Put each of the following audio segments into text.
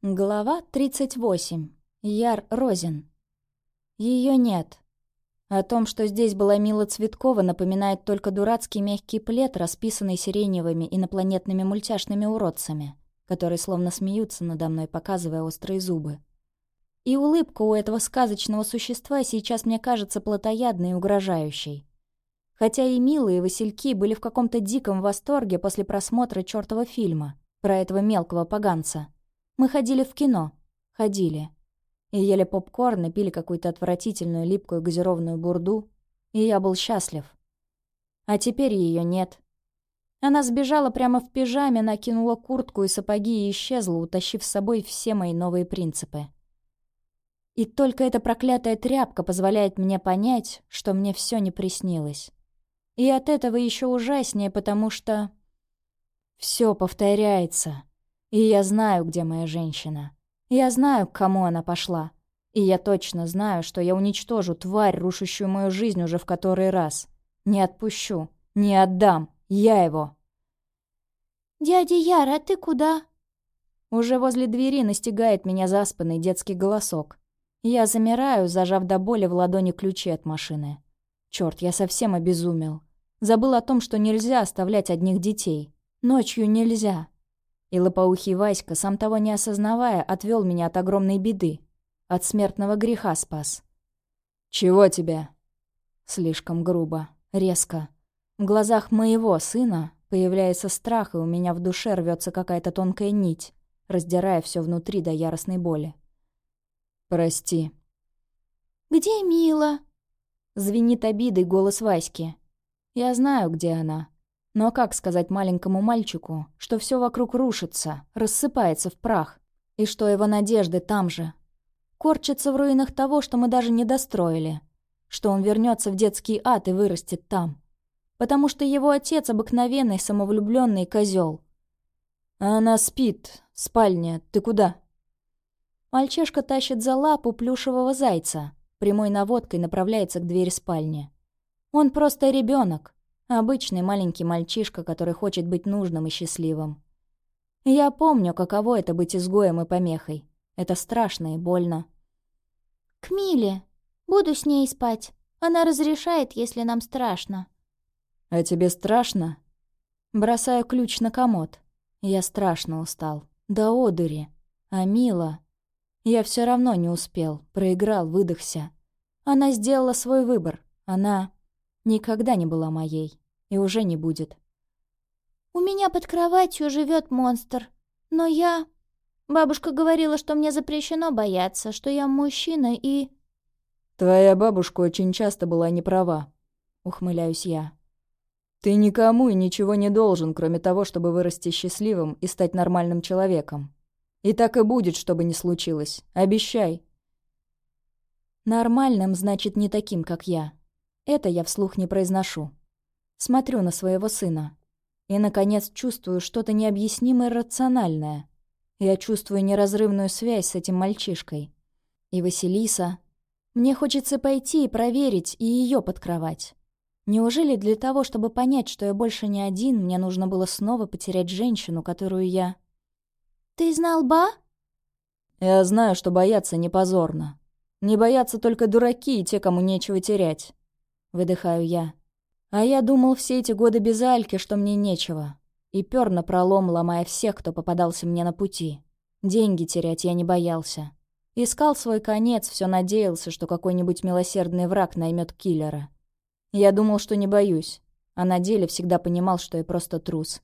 Глава 38. Яр Розин. Ее нет. О том, что здесь была Мила Цветкова, напоминает только дурацкий мягкий плед, расписанный сиреневыми инопланетными мультяшными уродцами, которые словно смеются надо мной, показывая острые зубы. И улыбка у этого сказочного существа сейчас мне кажется плотоядной и угрожающей. Хотя и Мила, и Васильки были в каком-то диком восторге после просмотра чёртова фильма про этого мелкого поганца — мы ходили в кино. Ходили. И ели попкорн, и пили какую-то отвратительную липкую газированную бурду. И я был счастлив. А теперь ее нет. Она сбежала прямо в пижаме, накинула куртку и сапоги и исчезла, утащив с собой все мои новые принципы. И только эта проклятая тряпка позволяет мне понять, что мне все не приснилось. И от этого еще ужаснее, потому что... Все повторяется. И я знаю, где моя женщина. Я знаю, к кому она пошла. И я точно знаю, что я уничтожу тварь, рушащую мою жизнь уже в который раз. Не отпущу, не отдам. Я его. «Дядя Яра, а ты куда?» Уже возле двери настигает меня заспанный детский голосок. Я замираю, зажав до боли в ладони ключи от машины. Черт, я совсем обезумел. Забыл о том, что нельзя оставлять одних детей. Ночью нельзя. И лопоухий Васька, сам того не осознавая, отвел меня от огромной беды. От смертного греха спас. «Чего тебе?» Слишком грубо, резко. В глазах моего сына появляется страх, и у меня в душе рвется какая-то тонкая нить, раздирая все внутри до яростной боли. «Прости». «Где Мила?» Звенит обидой голос Васьки. Я знаю, где она. Но как сказать маленькому мальчику, что все вокруг рушится, рассыпается в прах, и что его надежды там же? Корчится в руинах того, что мы даже не достроили, что он вернется в детский ад и вырастет там. Потому что его отец обыкновенный самовлюбленный козел. А она спит, спальня, ты куда? Мальчишка тащит за лапу плюшевого зайца, прямой наводкой направляется к двери спальни. Он просто ребенок, Обычный маленький мальчишка, который хочет быть нужным и счастливым. Я помню, каково это быть изгоем и помехой. Это страшно и больно. «К Миле. Буду с ней спать. Она разрешает, если нам страшно». «А тебе страшно?» Бросаю ключ на комод. Я страшно устал. Да одури. А Мила... Я все равно не успел. Проиграл, выдохся. Она сделала свой выбор. Она никогда не была моей и уже не будет. «У меня под кроватью живет монстр, но я...» Бабушка говорила, что мне запрещено бояться, что я мужчина и... «Твоя бабушка очень часто была не права», — ухмыляюсь я. «Ты никому и ничего не должен, кроме того, чтобы вырасти счастливым и стать нормальным человеком. И так и будет, что бы ни случилось. Обещай». «Нормальным значит не таким, как я. Это я вслух не произношу. Смотрю на своего сына. И, наконец, чувствую что-то необъяснимое рациональное. Я чувствую неразрывную связь с этим мальчишкой. И Василиса... Мне хочется пойти и проверить и ее под кровать. Неужели для того, чтобы понять, что я больше не один, мне нужно было снова потерять женщину, которую я... «Ты знал Ба?» «Я знаю, что бояться не позорно. Не боятся только дураки и те, кому нечего терять. Выдыхаю я. А я думал все эти годы без Альки, что мне нечего. И пёр на пролом, ломая всех, кто попадался мне на пути. Деньги терять я не боялся. Искал свой конец, все надеялся, что какой-нибудь милосердный враг наймет киллера. Я думал, что не боюсь, а на деле всегда понимал, что я просто трус.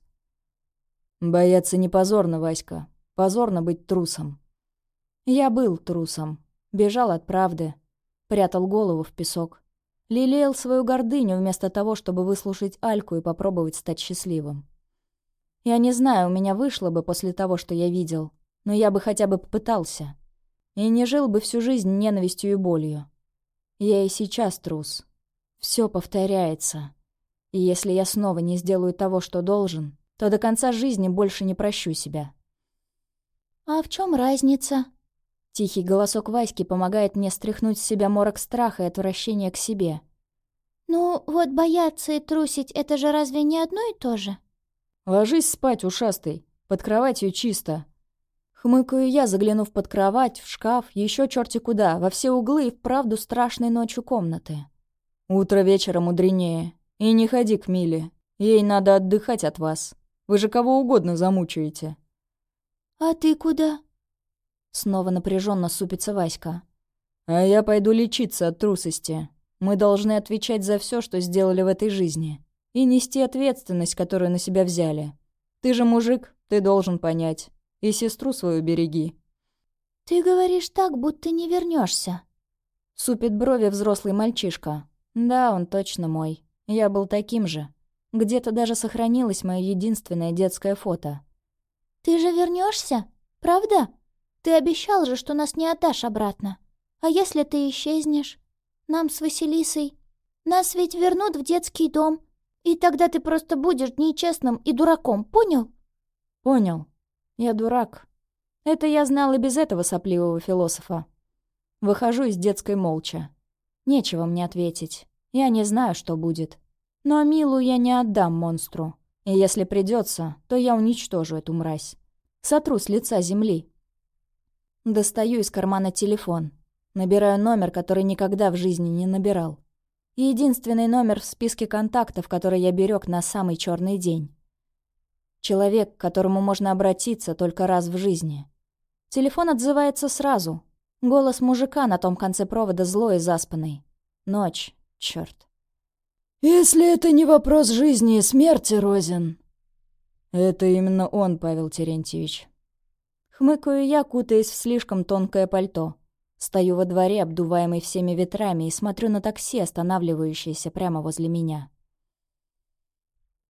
Бояться не позорно, Васька. Позорно быть трусом. Я был трусом. Бежал от правды. Прятал голову в песок. Лелеял свою гордыню вместо того, чтобы выслушать Альку и попробовать стать счастливым. Я не знаю, у меня вышло бы после того, что я видел, но я бы хотя бы попытался. И не жил бы всю жизнь ненавистью и болью. Я и сейчас трус. Все повторяется. И если я снова не сделаю того, что должен, то до конца жизни больше не прощу себя. «А в чем разница?» Тихий голосок Васьки помогает мне стряхнуть с себя морок страха и отвращения к себе. «Ну, вот бояться и трусить — это же разве не одно и то же?» «Ложись спать, ушастый. Под кроватью чисто». Хмыкаю я, заглянув под кровать, в шкаф, еще черти куда, во все углы и вправду страшной ночью комнаты. Утро вечера мудренее. И не ходи к Миле. Ей надо отдыхать от вас. Вы же кого угодно замучаете. «А ты куда?» Снова напряженно супится Васька. «А я пойду лечиться от трусости. Мы должны отвечать за все, что сделали в этой жизни. И нести ответственность, которую на себя взяли. Ты же мужик, ты должен понять. И сестру свою береги». «Ты говоришь так, будто не вернешься. Супит брови взрослый мальчишка. Да, он точно мой. Я был таким же. Где-то даже сохранилось мое единственное детское фото. «Ты же вернешься, Правда? Ты обещал же, что нас не отдашь обратно. А если ты исчезнешь? Нам с Василисой... Нас ведь вернут в детский дом. И тогда ты просто будешь нечестным и дураком, понял?» «Понял. Я дурак. Это я знал и без этого сопливого философа. Выхожу из детской молча. Нечего мне ответить. Я не знаю, что будет. Но Милу я не отдам монстру. И если придется, то я уничтожу эту мразь. Сотру с лица земли. Достаю из кармана телефон. Набираю номер, который никогда в жизни не набирал. Единственный номер в списке контактов, который я берег на самый черный день. Человек, к которому можно обратиться только раз в жизни. Телефон отзывается сразу. Голос мужика на том конце провода злой и заспанный. Ночь, черт. «Если это не вопрос жизни и смерти, Розин...» «Это именно он, Павел Терентьевич». Хмыкаю я, кутаясь в слишком тонкое пальто. Стою во дворе, обдуваемый всеми ветрами, и смотрю на такси, останавливающееся прямо возле меня.